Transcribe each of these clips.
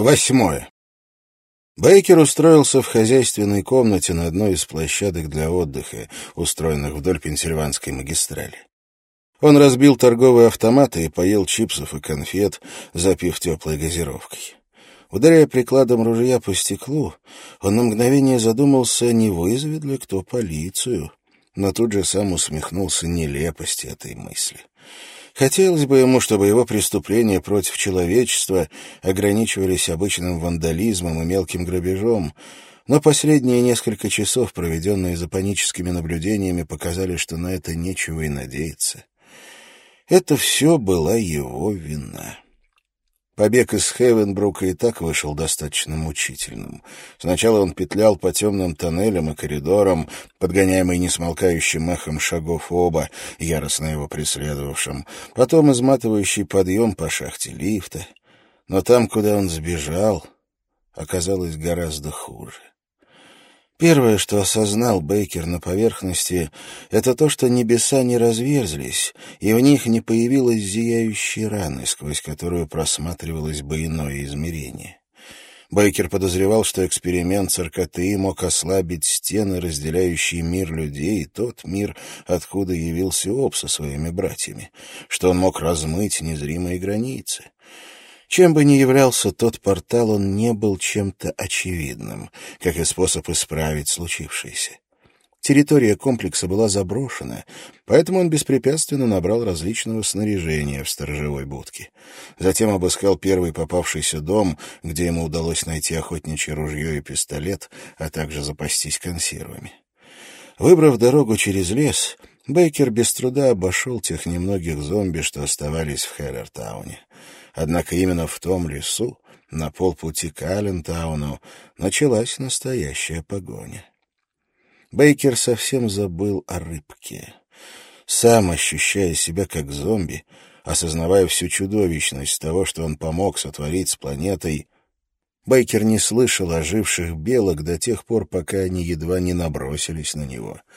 Восьмое. Бейкер устроился в хозяйственной комнате на одной из площадок для отдыха, устроенных вдоль Пенсильванской магистрали. Он разбил торговые автоматы и поел чипсов и конфет, запив теплой газировкой. Ударяя прикладом ружья по стеклу, он на мгновение задумался, не вызовет ли кто полицию, но тут же сам усмехнулся нелепости этой мысли. Хотелось бы ему, чтобы его преступления против человечества ограничивались обычным вандализмом и мелким грабежом, но последние несколько часов, проведенные за паническими наблюдениями, показали, что на это нечего и надеяться. Это все была его вина. Побег из Хевенбрука и так вышел достаточно мучительным. Сначала он петлял по темным тоннелям и коридорам, подгоняемый несмолкающим эхом шагов оба, яростно его преследовавшим, потом изматывающий подъем по шахте лифта. Но там, куда он сбежал, оказалось гораздо хуже. Первое, что осознал Бейкер на поверхности, это то, что небеса не разверзлись, и в них не появилась зияющей раны, сквозь которую просматривалось бы иное измерение. Бейкер подозревал, что эксперимент циркоты мог ослабить стены, разделяющие мир людей, и тот мир, откуда явился Об со своими братьями, что он мог размыть незримые границы. Чем бы ни являлся тот портал, он не был чем-то очевидным, как и способ исправить случившееся. Территория комплекса была заброшена, поэтому он беспрепятственно набрал различного снаряжения в сторожевой будке. Затем обыскал первый попавшийся дом, где ему удалось найти охотничье ружье и пистолет, а также запастись консервами. Выбрав дорогу через лес, Бейкер без труда обошел тех немногих зомби, что оставались в Хеллертауне. Однако именно в том лесу, на полпути к Аллентауну, началась настоящая погоня. Бейкер совсем забыл о рыбке. Сам ощущая себя как зомби, осознавая всю чудовищность того, что он помог сотворить с планетой, Бейкер не слышал оживших белок до тех пор, пока они едва не набросились на него —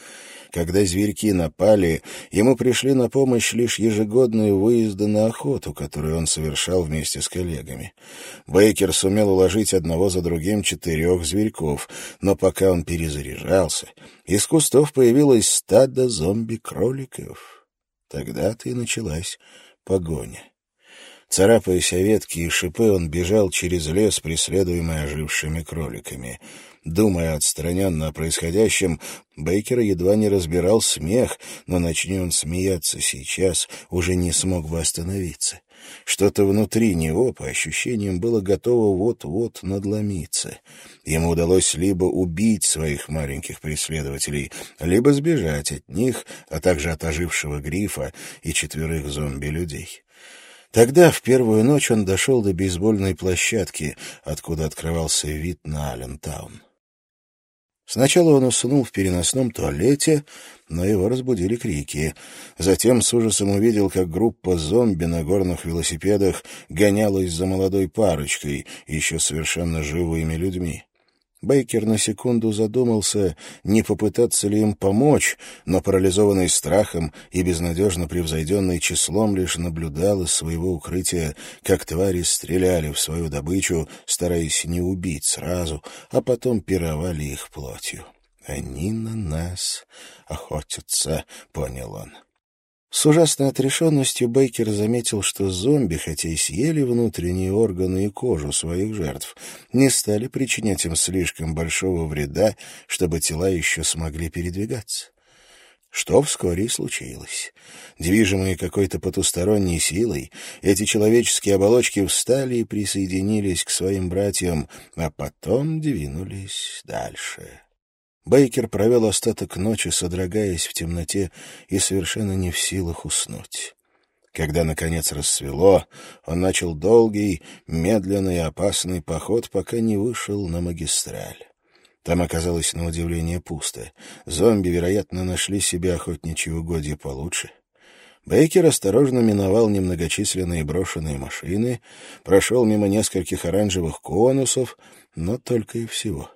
когда зверьки напали, ему пришли на помощь лишь ежегодные выезды на охоту, которые он совершал вместе с коллегами. Бейкер сумел уложить одного за другим четырех зверьков, но пока он перезаряжался, из кустов появилось стадо зомби-кроликов. Тогда-то и началась погоня. Царапаясь о ветки и шипы, он бежал через лес, преследуемый ожившими кроликами — Думая отстраненно о происходящем, Бейкер едва не разбирал смех, но начни он смеяться сейчас, уже не смог бы остановиться. Что-то внутри него, по ощущениям, было готово вот-вот надломиться. Ему удалось либо убить своих маленьких преследователей, либо сбежать от них, а также от ожившего грифа и четверых зомби-людей. Тогда, в первую ночь, он дошел до бейсбольной площадки, откуда открывался вид на Аллентаун. Сначала он уснул в переносном туалете, но его разбудили крики. Затем с ужасом увидел, как группа зомби на горных велосипедах гонялась за молодой парочкой, еще совершенно живыми людьми. Бейкер на секунду задумался, не попытаться ли им помочь, но, парализованный страхом и безнадежно превзойденный числом, лишь наблюдал из своего укрытия, как твари стреляли в свою добычу, стараясь не убить сразу, а потом пировали их плотью. «Они на нас охотятся», — понял он. С ужасной отрешенностью Бейкер заметил, что зомби, хотя и съели внутренние органы и кожу своих жертв, не стали причинять им слишком большого вреда, чтобы тела еще смогли передвигаться. Что вскоре и случилось. Движимые какой-то потусторонней силой, эти человеческие оболочки встали и присоединились к своим братьям, а потом двинулись дальше. Бейкер провел остаток ночи, содрогаясь в темноте и совершенно не в силах уснуть. Когда, наконец, рассвело, он начал долгий, медленный и опасный поход, пока не вышел на магистраль. Там оказалось на удивление пусто. Зомби, вероятно, нашли себе охотничьи угодья получше. Бейкер осторожно миновал немногочисленные брошенные машины, прошел мимо нескольких оранжевых конусов, но только и всего.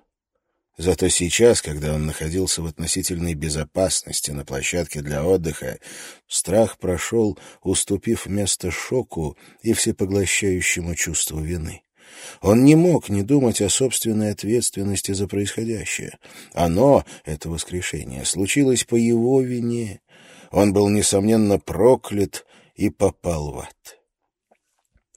Зато сейчас, когда он находился в относительной безопасности на площадке для отдыха, страх прошел, уступив место шоку и всепоглощающему чувству вины. Он не мог не думать о собственной ответственности за происходящее. Оно, это воскрешение, случилось по его вине. Он был, несомненно, проклят и попал в ад.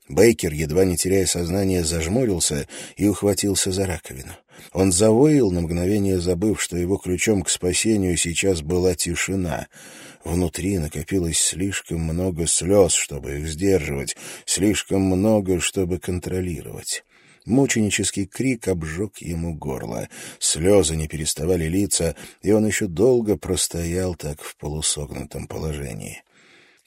Бейкер, едва не теряя сознание, зажмурился и ухватился за раковину. Он завоил на мгновение, забыв, что его ключом к спасению сейчас была тишина. Внутри накопилось слишком много слез, чтобы их сдерживать, слишком много, чтобы контролировать. Мученический крик обжег ему горло. Слезы не переставали литься, и он еще долго простоял так в полусогнутом положении.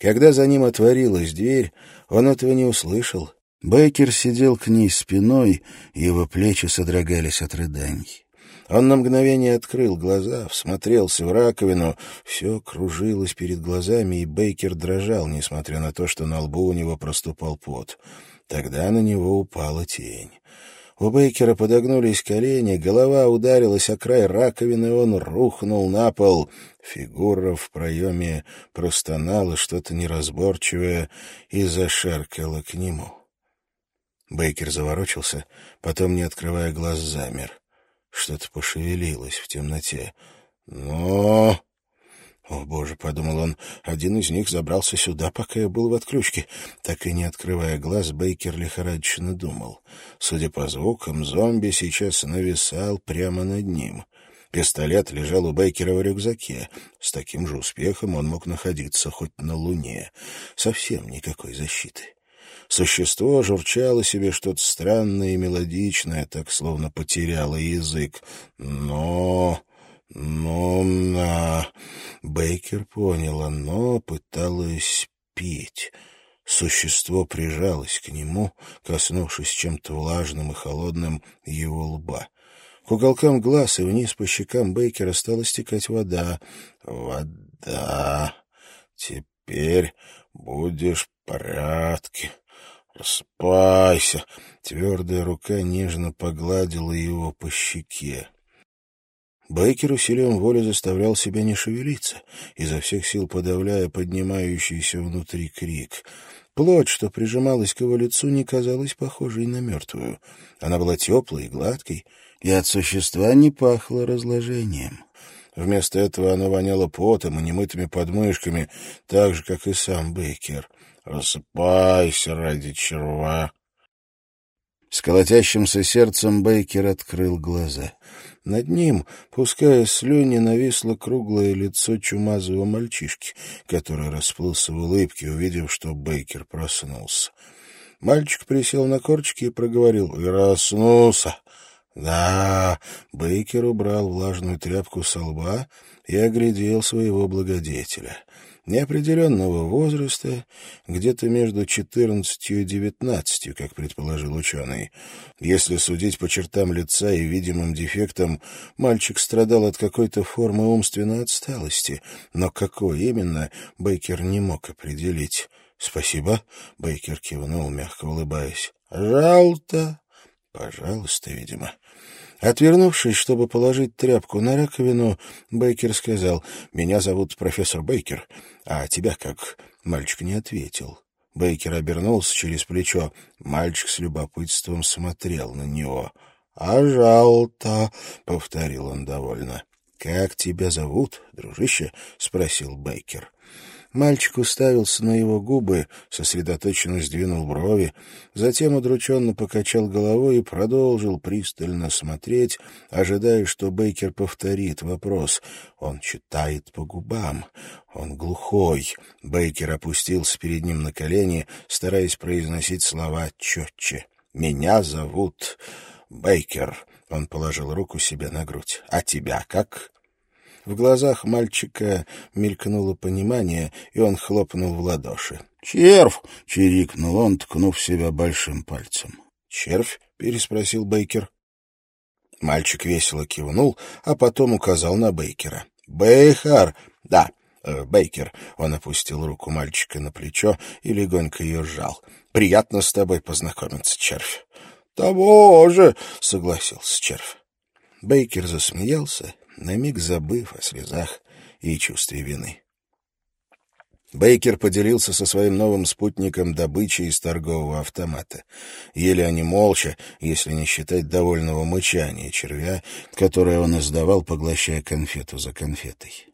Когда за ним отворилась дверь, он этого не услышал. Бейкер сидел к ней спиной, его плечи содрогались от рыданий. Он на мгновение открыл глаза, всмотрелся в раковину. Все кружилось перед глазами, и Бейкер дрожал, несмотря на то, что на лбу у него проступал пот. Тогда на него упала тень. У Бейкера подогнулись колени, голова ударилась о край раковины, он рухнул на пол. Фигура в проеме простонала что-то неразборчивое и зашаркала к нему. Бейкер заворочился, потом, не открывая глаз, замер. Что-то пошевелилось в темноте. «Но...» «О, боже!» — подумал он. «Один из них забрался сюда, пока я был в отключке». Так и не открывая глаз, Бейкер лихорадочно думал. Судя по звукам, зомби сейчас нависал прямо над ним. Пистолет лежал у Бейкера в рюкзаке. С таким же успехом он мог находиться хоть на Луне. Совсем никакой защиты. Существо журчало себе что-то странное и мелодичное, так словно потеряло язык. Но... «Ну, на...» Бейкер понял, оно пыталось пить. Существо прижалось к нему, коснувшись чем-то влажным и холодным его лба. К уголкам глаз и вниз по щекам Бейкера стала стекать вода. «Вода! Теперь будешь в порядке. Распайся!» Твердая рука нежно погладила его по щеке. Бейкер усилием воли заставлял себя не шевелиться, изо всех сил подавляя поднимающийся внутри крик. Плоть, что прижималась к его лицу, не казалась похожей на мертвую. Она была теплой и гладкой, и от существа не пахло разложением. Вместо этого она воняла потом и немытыми подмышками, так же, как и сам Бейкер. «Рассыпайся ради черва!» С колотящимся сердцем Бейкер открыл глаза — над ним, пуская слюни, нависло круглое лицо чумазого мальчишки, который расплылся в улыбке, увидев, что Бейкер проснулся. Мальчик присел на корчики и проговорил «Проснулся». «Да». Бейкер убрал влажную тряпку со лба и оглядел своего благодетеля неопределенного возраста, где-то между 14 и 19, как предположил ученый. Если судить по чертам лица и видимым дефектам, мальчик страдал от какой-то формы умственной отсталости, но какой именно, Бейкер не мог определить. «Спасибо», — Бейкер кивнул, мягко улыбаясь. «Жалко». «Пожалуйста, видимо». Отвернувшись, чтобы положить тряпку на раковину, Бейкер сказал, «Меня зовут профессор Бейкер, а тебя как?» Мальчик не ответил. Бейкер обернулся через плечо. Мальчик с любопытством смотрел на него. «А жалко», — повторил он довольно. «Как тебя зовут, дружище?» — спросил Бейкер. Мальчик уставился на его губы, сосредоточенно сдвинул брови, затем удрученно покачал головой и продолжил пристально смотреть, ожидая, что Бейкер повторит вопрос. Он читает по губам. Он глухой. Бейкер опустился перед ним на колени, стараясь произносить слова четче. «Меня зовут Бейкер». Он положил руку себе на грудь. «А тебя как?» В глазах мальчика мелькнуло понимание, и он хлопнул в ладоши. «Червь!» — чирикнул он, ткнув себя большим пальцем. «Червь?» — переспросил Бейкер. Мальчик весело кивнул, а потом указал на Бейкера. «Бейхар!» «Да, э, Бейкер!» — он опустил руку мальчика на плечо и легонько ее сжал. «Приятно с тобой познакомиться, червь!» «Того же!» — согласился червь. Бейкер засмеялся на миг забыв о слезах и чувстве вины. Бейкер поделился со своим новым спутником добычей из торгового автомата. Ели они молча, если не считать довольного мычания червя, которое он издавал, поглощая конфету за конфетой.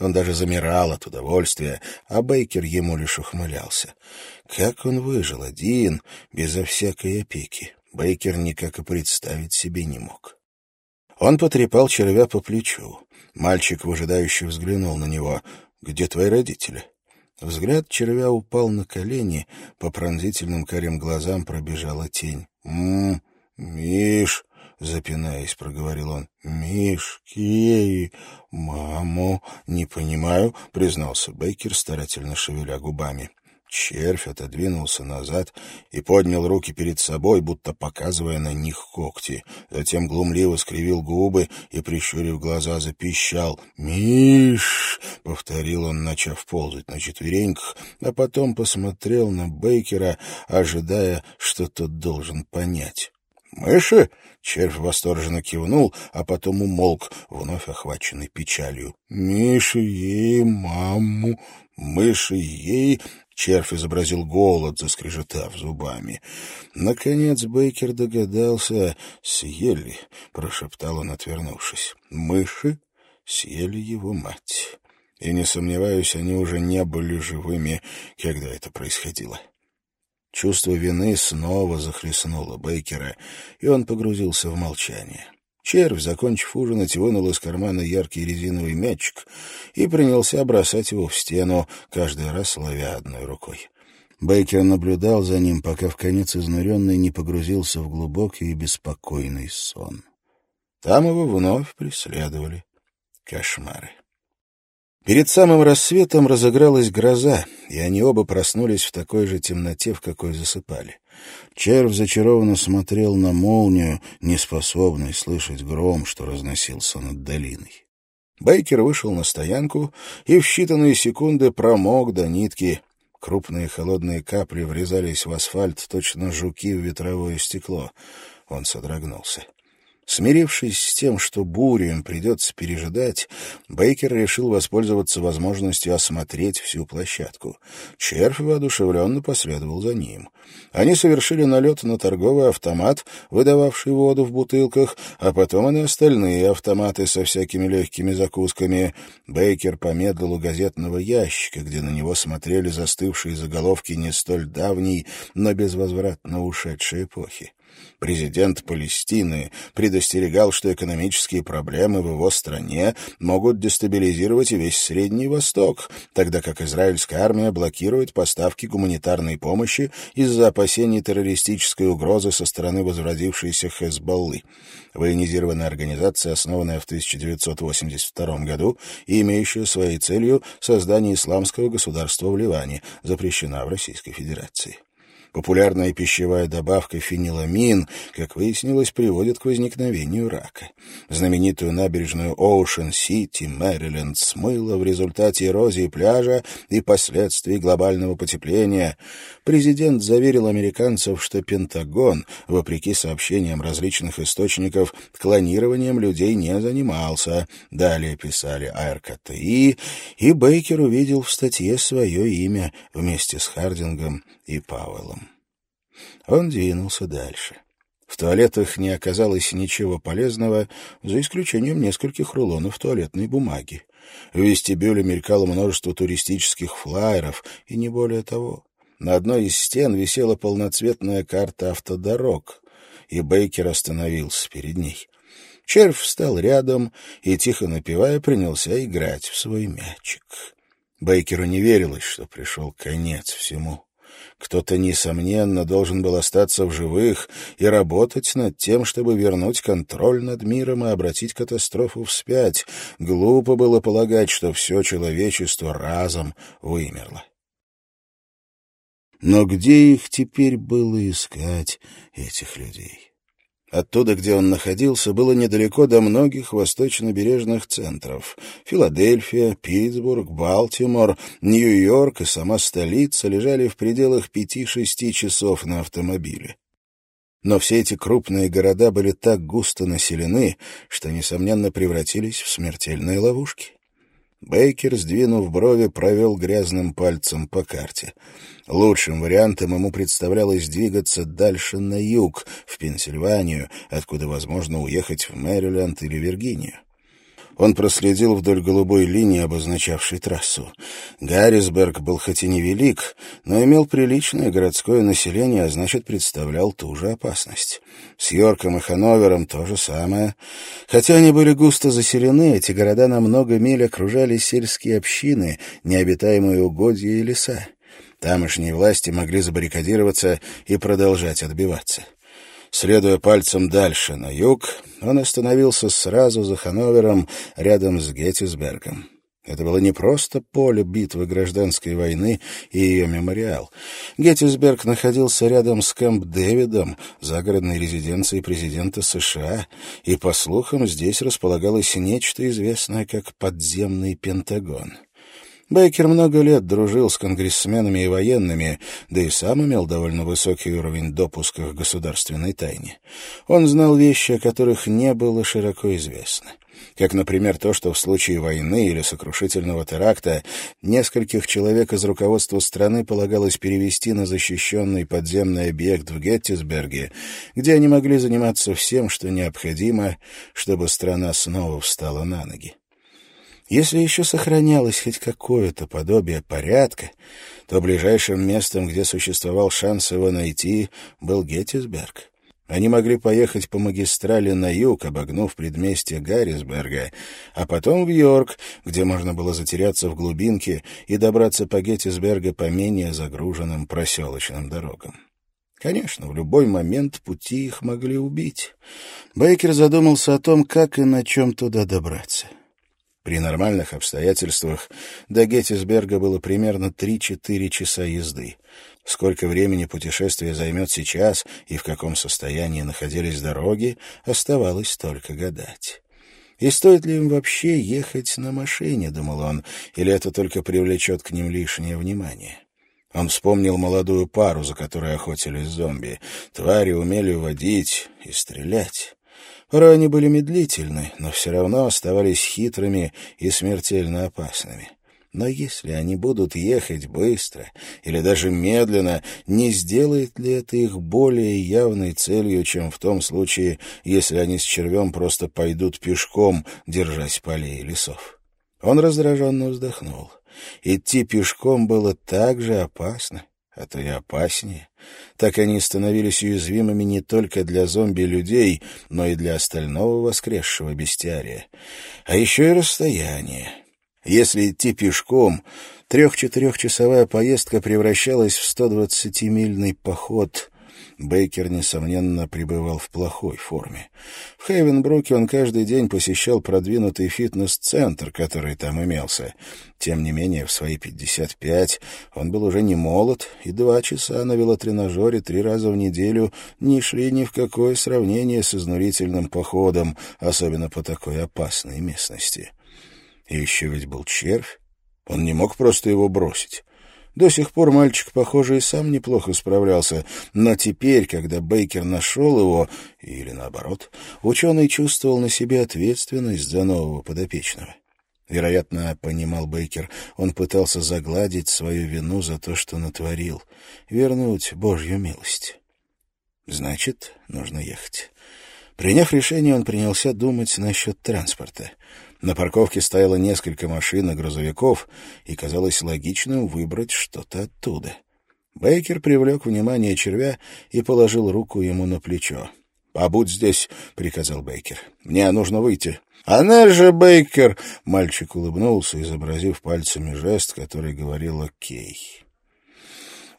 Он даже замирал от удовольствия, а Бейкер ему лишь ухмылялся. Как он выжил один, безо всякой опеки? Бейкер никак и представить себе не мог. Он потрепал червя по плечу. Мальчик выжидающе взглянул на него. «Где твои родители?» Взгляд червя упал на колени, по пронзительным карим глазам пробежала тень. «М-м, Миш!» — запинаясь, проговорил он. «Мишки! Маму!» «Не понимаю», — признался Бейкер, старательно шевеля губами. Червь отодвинулся назад и поднял руки перед собой, будто показывая на них когти. Затем глумливо скривил губы и, прищурив глаза, запищал. «Миш!» — повторил он, начав ползать на четвереньках, а потом посмотрел на Бейкера, ожидая, что тот должен понять. «Мыши?» — червь восторженно кивнул, а потом умолк, вновь охваченный печалью. «Миши ей маму, мыши ей...» Червь изобразил голод, заскрежетав зубами. Наконец Бейкер догадался. «Съели», — прошептал он, отвернувшись. «Мыши съели его мать». И, не сомневаюсь, они уже не были живыми, когда это происходило. Чувство вины снова захлестнуло Бейкера, и он погрузился в молчание. Червь, закончив ужинать, вынул из кармана яркий резиновый мячик и принялся бросать его в стену, каждый раз ловя одной рукой. Бейкер наблюдал за ним, пока в конец изнуренный не погрузился в глубокий и беспокойный сон. Там его вновь преследовали кошмары. Перед самым рассветом разыгралась гроза, и они оба проснулись в такой же темноте, в какой засыпали. Червь зачарованно смотрел на молнию, неспособный слышать гром, что разносился над долиной. Бейкер вышел на стоянку и в считанные секунды промок до нитки. Крупные холодные капли врезались в асфальт, точно жуки в ветровое стекло. Он содрогнулся. Смирившись с тем, что бурю им придется пережидать, Бейкер решил воспользоваться возможностью осмотреть всю площадку. Червь воодушевленно последовал за ним. Они совершили налет на торговый автомат, выдававший воду в бутылках, а потом и на остальные автоматы со всякими легкими закусками. Бейкер помедлил у газетного ящика, где на него смотрели застывшие заголовки не столь давней, но безвозвратно ушедшей эпохи. Президент Палестины предостерегал, что экономические проблемы в его стране могут дестабилизировать весь Средний Восток, тогда как израильская армия блокирует поставки гуманитарной помощи из-за опасений террористической угрозы со стороны возродившейся Хезболлы. Военизированная организация, основанная в 1982 году и имеющая своей целью создание исламского государства в Ливане, запрещена в Российской Федерации. Популярная пищевая добавка фениламин, как выяснилось, приводит к возникновению рака. Знаменитую набережную Оушен-Сити, Мэриленд, смыло в результате эрозии пляжа и последствий глобального потепления. Президент заверил американцев, что Пентагон, вопреки сообщениям различных источников, клонированием людей не занимался. Далее писали АРКТИ, и Бейкер увидел в статье свое имя вместе с Хардингом и Пауэллом. Он двинулся дальше. В туалетах не оказалось ничего полезного, за исключением нескольких рулонов туалетной бумаги. В вестибюле мелькало множество туристических флайеров, и не более того. На одной из стен висела полноцветная карта автодорог, и Бейкер остановился перед ней. Червь встал рядом и, тихо напевая, принялся играть в свой мячик. Бейкеру не верилось, что пришел конец всему. Кто-то, несомненно, должен был остаться в живых и работать над тем, чтобы вернуть контроль над миром и обратить катастрофу вспять. Глупо было полагать, что все человечество разом вымерло. Но где их теперь было искать, этих людей? Оттуда, где он находился, было недалеко до многих восточно-бережных центров. Филадельфия, Питтсбург, Балтимор, Нью-Йорк и сама столица лежали в пределах пяти-шести часов на автомобиле. Но все эти крупные города были так густо населены, что, несомненно, превратились в смертельные ловушки. Бейкер, сдвинув брови, провел грязным пальцем по карте. Лучшим вариантом ему представлялось двигаться дальше на юг, в Пенсильванию, откуда возможно уехать в Мэриленд или Виргинию. Он проследил вдоль голубой линии, обозначавшей трассу. Гаррисберг был хоть и невелик, но имел приличное городское население, а значит, представлял ту же опасность. С Йорком и Ханновером то же самое. Хотя они были густо заселены, эти города на много миль окружали сельские общины, необитаемые угодья и леса. Тамошние власти могли забаррикадироваться и продолжать отбиваться. Следуя пальцем дальше, на юг, он остановился сразу за Ханновером, рядом с Геттисбергом. Это было не просто поле битвы гражданской войны и ее мемориал. Геттисберг находился рядом с Кэмп-Дэвидом, загородной резиденцией президента США, и, по слухам, здесь располагалось нечто известное как подземный Пентагон. Бейкер много лет дружил с конгрессменами и военными, да и сам имел довольно высокий уровень допуска к государственной тайне. Он знал вещи, о которых не было широко известно. Как, например, то, что в случае войны или сокрушительного теракта нескольких человек из руководства страны полагалось перевести на защищенный подземный объект в Геттисберге, где они могли заниматься всем, что необходимо, чтобы страна снова встала на ноги. Если еще сохранялось хоть какое-то подобие порядка, то ближайшим местом, где существовал шанс его найти, был Геттисберг. Они могли поехать по магистрали на юг, обогнув предместье Гаррисберга, а потом в Йорк, где можно было затеряться в глубинке и добраться по Геттисберга по менее загруженным проселочным дорогам. Конечно, в любой момент пути их могли убить. Бейкер задумался о том, как и на чем туда добраться. При нормальных обстоятельствах до Геттисберга было примерно 3-4 часа езды. Сколько времени путешествие займет сейчас и в каком состоянии находились дороги, оставалось только гадать. И стоит ли им вообще ехать на машине, думал он, или это только привлечет к ним лишнее внимание? Он вспомнил молодую пару, за которой охотились зомби. Твари умели водить и стрелять. Порой были медлительны, но все равно оставались хитрыми и смертельно опасными. Но если они будут ехать быстро или даже медленно, не сделает ли это их более явной целью, чем в том случае, если они с червем просто пойдут пешком, держась полей и лесов? Он раздраженно вздохнул. Идти пешком было так же опасно, а то и опаснее. Так они становились уязвимыми не только для зомби-людей, но и для остального воскресшего бестиария. А еще и расстояние. Если идти пешком, трех-четырехчасовая поездка превращалась в 120-мильный поход Бейкер, несомненно, пребывал в плохой форме. В Хейвенбруке он каждый день посещал продвинутый фитнес-центр, который там имелся. Тем не менее, в свои 55 он был уже не молод, и два часа на велотренажере три раза в неделю не шли ни в какое сравнение с изнурительным походом, особенно по такой опасной местности. И еще ведь был червь. Он не мог просто его бросить. До сих пор мальчик, похоже, и сам неплохо справлялся, но теперь, когда Бейкер нашел его, или наоборот, ученый чувствовал на себе ответственность за нового подопечного. Вероятно, понимал Бейкер, он пытался загладить свою вину за то, что натворил, вернуть Божью милость. Значит, нужно ехать. Приняв решение, он принялся думать насчет транспорта — на парковке стояло несколько машин и грузовиков, и казалось логичным выбрать что-то оттуда. Бейкер привлек внимание червя и положил руку ему на плечо. «Побудь здесь», — приказал Бейкер. «Мне нужно выйти». «Она же Бейкер!» — мальчик улыбнулся, изобразив пальцами жест, который говорил «Окей».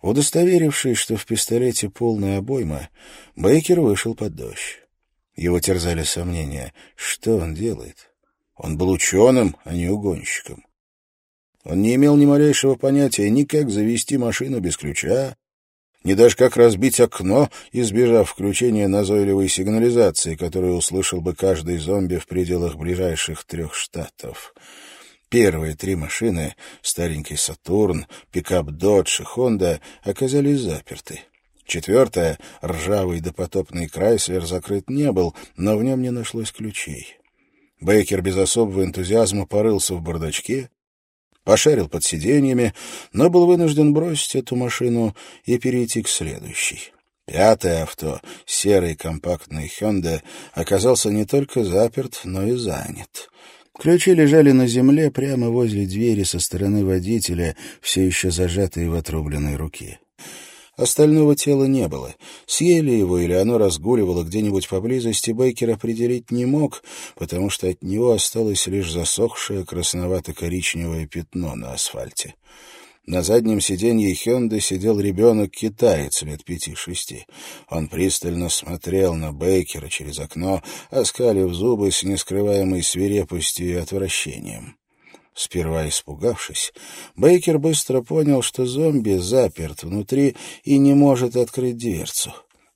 Удостоверившись, что в пистолете полная обойма, Бейкер вышел под дождь. Его терзали сомнения. Что он делает? Он был ученым, а не угонщиком. Он не имел ни малейшего понятия ни как завести машину без ключа, ни даже как разбить окно, избежав включения назойливой сигнализации, которую услышал бы каждый зомби в пределах ближайших трех штатов. Первые три машины — старенький «Сатурн», пикап «Додж» и «Хонда» — оказались заперты. Четвертая, ржавый допотопный «Крайслер» закрыт не был, но в нем не нашлось ключей. Бейкер без особого энтузиазма порылся в бардачке пошарил под сиденьями, но был вынужден бросить эту машину и перейти к следующей. Пятое авто, серый компактный «Хёнде», оказался не только заперт, но и занят. Ключи лежали на земле прямо возле двери со стороны водителя, все еще зажатые в отрубленной руке. Остального тела не было. Съели его или оно разгуливало где-нибудь поблизости, Бейкер определить не мог, потому что от него осталось лишь засохшее красновато-коричневое пятно на асфальте. На заднем сиденье Хёнды сидел ребенок-китаец лет пяти-шести. Он пристально смотрел на Бейкера через окно, оскалив зубы с нескрываемой свирепостью и отвращением. Сперва испугавшись, Бейкер быстро понял, что зомби заперт внутри и не может открыть дверцу.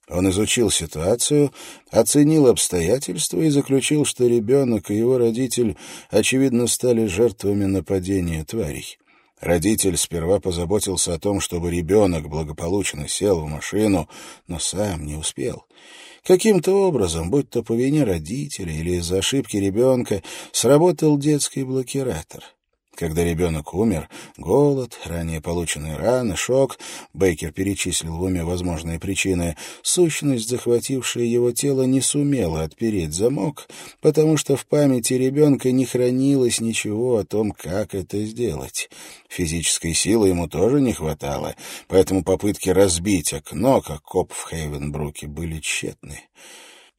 Он изучил ситуацию, оценил обстоятельства и заключил, что ребенок и его родитель, очевидно, стали жертвами нападения тварей. Родитель сперва позаботился о том, чтобы ребенок благополучно сел в машину, но сам не успел. Каким-то образом, будь то по вине родителя или из-за ошибки ребенка, сработал детский блокиратор — когда ребенок умер, голод, ранее полученные раны, шок, Бейкер перечислил в уме возможные причины, сущность, захватившая его тело, не сумела отпереть замок, потому что в памяти ребенка не хранилось ничего о том, как это сделать. Физической силы ему тоже не хватало, поэтому попытки разбить окно, как коп в Хейвенбруке, были тщетны.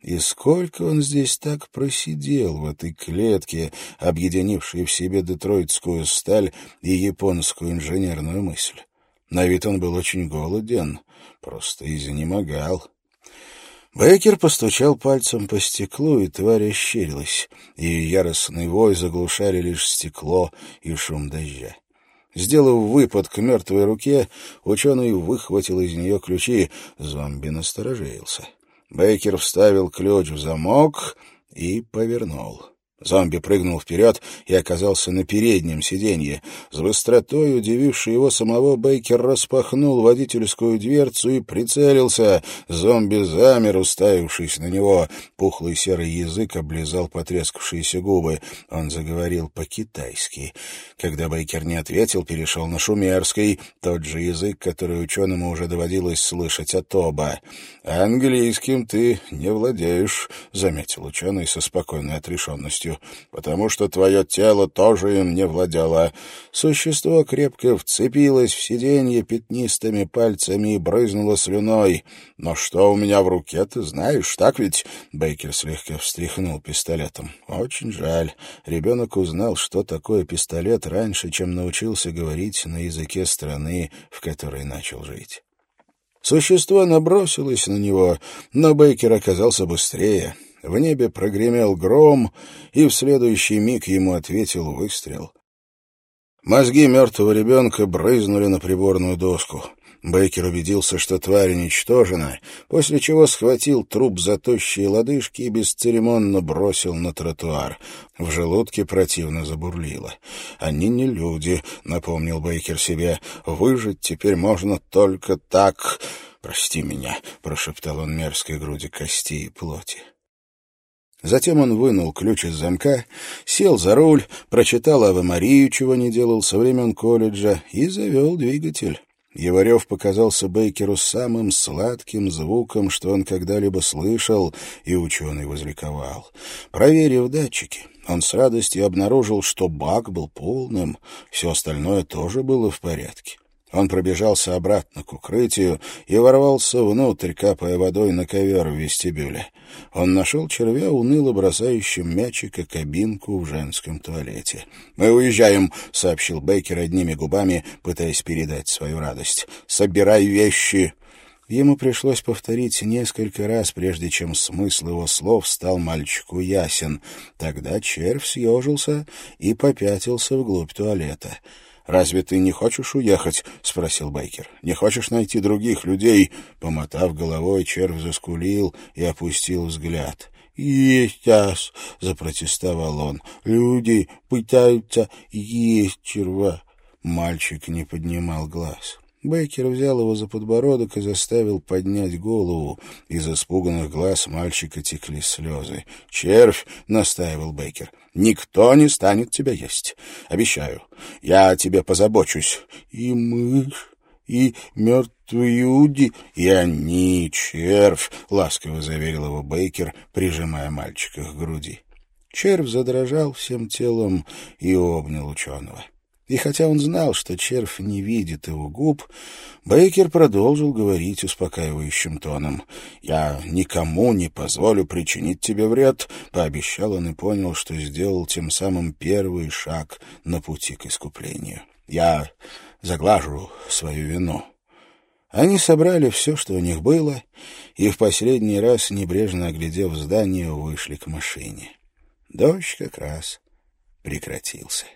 И сколько он здесь так просидел в этой клетке, объединившей в себе детройтскую сталь и японскую инженерную мысль. На вид он был очень голоден, просто изнемогал. Бейкер постучал пальцем по стеклу, и тварь ощерилась, и яростный вой заглушали лишь стекло и шум дождя. Сделав выпад к мертвой руке, ученый выхватил из нее ключи. Зомби насторожился. Бейкер вставил ключ в замок и повернул. Зомби прыгнул вперед и оказался на переднем сиденье. С быстротой, удивившей его самого, Бейкер распахнул водительскую дверцу и прицелился. Зомби замер, уставившись на него. Пухлый серый язык облизал потрескавшиеся губы. Он заговорил по-китайски. Когда Бейкер не ответил, перешел на шумерский, тот же язык, который ученому уже доводилось слышать от оба. «Английским ты не владеешь», — заметил ученый со спокойной отрешенностью полностью, потому что твое тело тоже им не владело. Существо крепко вцепилось в сиденье пятнистыми пальцами и брызнуло слюной. «Но что у меня в руке, ты знаешь, так ведь?» Бейкер слегка встряхнул пистолетом. «Очень жаль. Ребенок узнал, что такое пистолет раньше, чем научился говорить на языке страны, в которой начал жить». Существо набросилось на него, но Бейкер оказался быстрее. В небе прогремел гром, и в следующий миг ему ответил выстрел. Мозги мертвого ребенка брызнули на приборную доску. Бейкер убедился, что тварь уничтожена, после чего схватил труп за тощие лодыжки и бесцеремонно бросил на тротуар. В желудке противно забурлило. «Они не люди», — напомнил Бейкер себе. «Выжить теперь можно только так...» «Прости меня», — прошептал он мерзкой груди кости и плоти. Затем он вынул ключ из замка, сел за руль, прочитал Аве Марию, чего не делал со времен колледжа, и завел двигатель. Его рев показался Бейкеру самым сладким звуком, что он когда-либо слышал, и ученый возликовал. Проверив датчики, он с радостью обнаружил, что бак был полным, все остальное тоже было в порядке. Он пробежался обратно к укрытию и ворвался внутрь, капая водой на ковер в вестибюле. Он нашел червя, уныло бросающим мячика кабинку в женском туалете. «Мы уезжаем», — сообщил Бейкер одними губами, пытаясь передать свою радость. «Собирай вещи». Ему пришлось повторить несколько раз, прежде чем смысл его слов стал мальчику ясен. Тогда червь съежился и попятился вглубь туалета. «Разве ты не хочешь уехать?» — спросил Байкер. «Не хочешь найти других людей?» Помотав головой, червь заскулил и опустил взгляд. «Есть час!» — запротестовал он. «Люди пытаются есть черва». Мальчик не поднимал глаз. Бейкер взял его за подбородок и заставил поднять голову. Из испуганных глаз мальчика текли слезы. «Червь!» — настаивал Бейкер. «Никто не станет тебя есть. Обещаю. Я о тебе позабочусь. И мышь, и мертвые уди, и они, червь!» — ласково заверил его Бейкер, прижимая мальчика к груди. Червь задрожал всем телом и обнял ученого. И хотя он знал, что червь не видит его губ, Бейкер продолжил говорить успокаивающим тоном. «Я никому не позволю причинить тебе вред», — пообещал он и понял, что сделал тем самым первый шаг на пути к искуплению. «Я заглажу свою вину». Они собрали все, что у них было, и в последний раз, небрежно оглядев здание, вышли к машине. Дождь как раз прекратился.